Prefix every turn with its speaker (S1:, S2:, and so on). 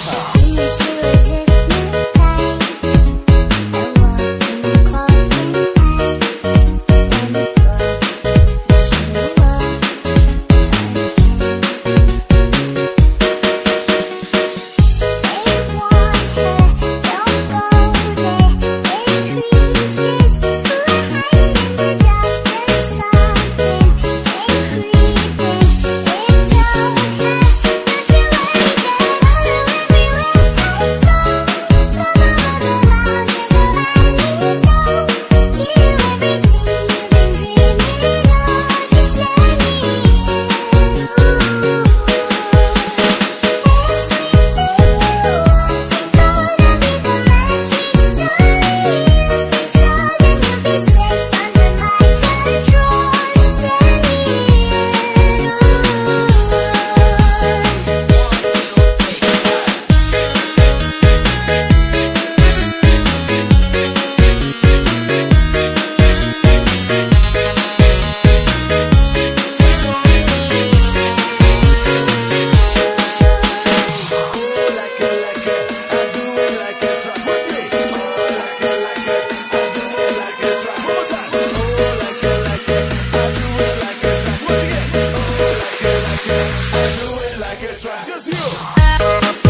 S1: Paper.
S2: It's right, just you.